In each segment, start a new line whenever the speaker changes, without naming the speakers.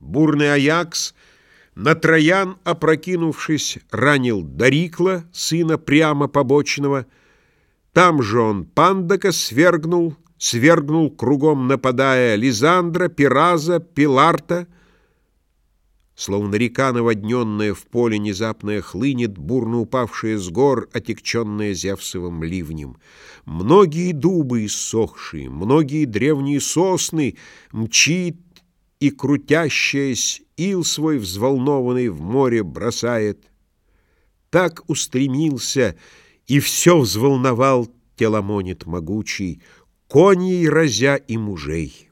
Бурный Аякс, на Троян опрокинувшись, ранил Дарикла, сына прямо побочного. Там же он Пандака свергнул, свергнул кругом нападая Лизандра, Пираза, Пиларта. Словно река, наводненная в поле внезапная хлынет, бурно упавшая с гор, отекченная Зевсовым ливнем. Многие дубы иссохшие, многие древние сосны мчит и, крутящаясь, ил свой взволнованный в море бросает. Так устремился и все взволновал Теламонит могучий, коней разя и мужей.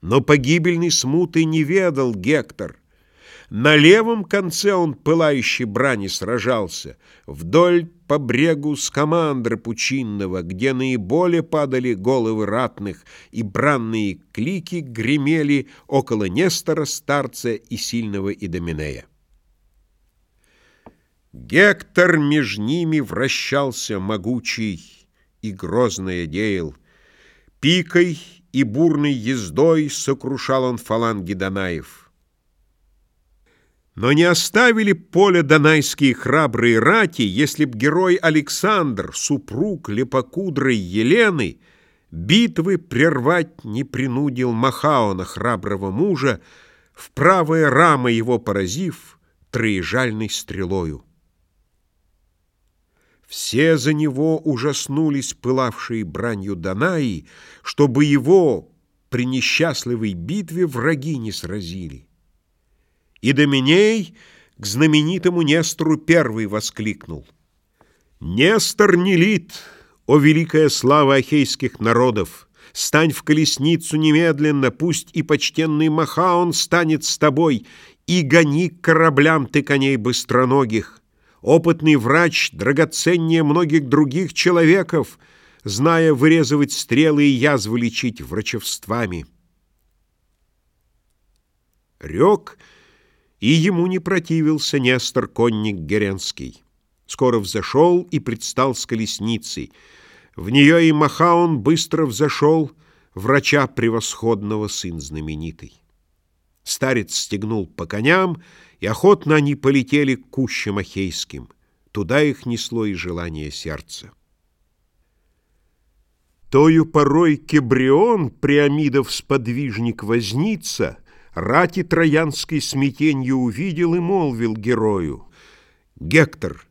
Но погибельной смуты не ведал Гектор — на левом конце он пылающей брани сражался, вдоль по брегу с командры пучинного, где наиболее падали головы ратных, и бранные клики гремели около Нестора, старца и сильного Идоминея. Гектор меж ними вращался могучий и грозное деял. Пикой и бурной ездой сокрушал он фаланги Данаев. Но не оставили поле донайские храбрые рати, если б герой Александр, супруг лепокудрой Елены, битвы прервать не принудил Махаона, храброго мужа, в правое рамы его поразив троежальной стрелою. Все за него ужаснулись, пылавшие бранью Данаи, чтобы его при несчастливой битве враги не сразили. И Доминей к знаменитому Нестору первый воскликнул. «Нестор Нелит, о великая слава ахейских народов! Стань в колесницу немедленно, пусть и почтенный Махаон станет с тобой, и гони к кораблям ты коней быстроногих. Опытный врач, драгоценнее многих других человеков, зная вырезывать стрелы и язвы лечить врачевствами». Рек — и ему не противился Нестор конник Геренский. Скоро взошел и предстал с колесницей. В нее и Махаон быстро взошел, врача превосходного сын знаменитый. Старец стегнул по коням, и охотно они полетели к кущам Ахейским. Туда их несло и желание сердца. Тою порой Кебрион, Приамидов сподвижник, возница — Рати троянской смятенью увидел и молвил герою. «Гектор,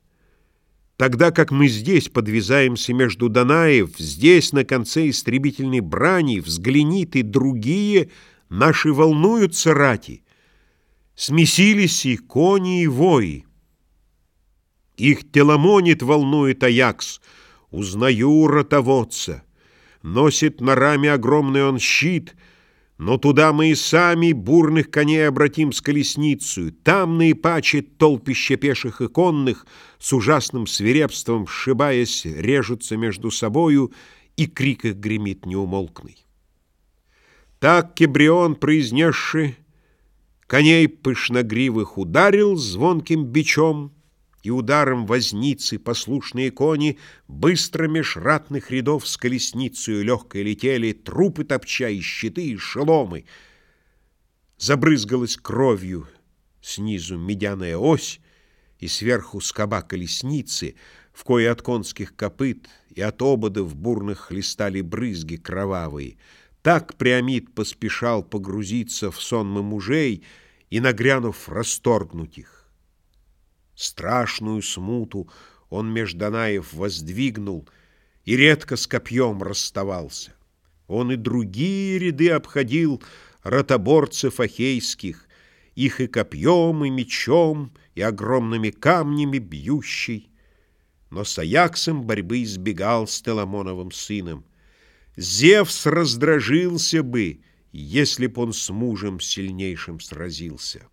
тогда как мы здесь подвязаемся между Данаев, здесь на конце истребительной брани, взгляни ты, другие наши волнуются рати. Смесились и кони, и вои. Их теломонит волнует Аякс, узнаю ротоводца. Носит на раме огромный он щит — но туда мы и сами бурных коней обратим с колесницей. Там наипаче толпище пеших и конных С ужасным свирепством, сшибаясь, режутся между собою, И крик их гремит неумолкный. Так Кебрион, произнесший, Коней пышногривых ударил звонким бичом, и ударом возницы послушные кони Быстро меж ратных рядов с колесницей легкой летели, Трупы топча и щиты, и шеломы. Забрызгалась кровью снизу медяная ось, И сверху скоба колесницы, В кое от конских копыт и от ободов бурных Хлестали брызги кровавые. Так Приамид поспешал погрузиться в сонмы мужей И, нагрянув, расторгнуть их. Страшную смуту он меж Данаев воздвигнул И редко с копьем расставался. Он и другие ряды обходил Ротоборцев ахейских, Их и копьем, и мечом, И огромными камнями бьющий. Но с Аяксом борьбы избегал С Теламоновым сыном. Зевс раздражился бы, Если б он с мужем сильнейшим сразился.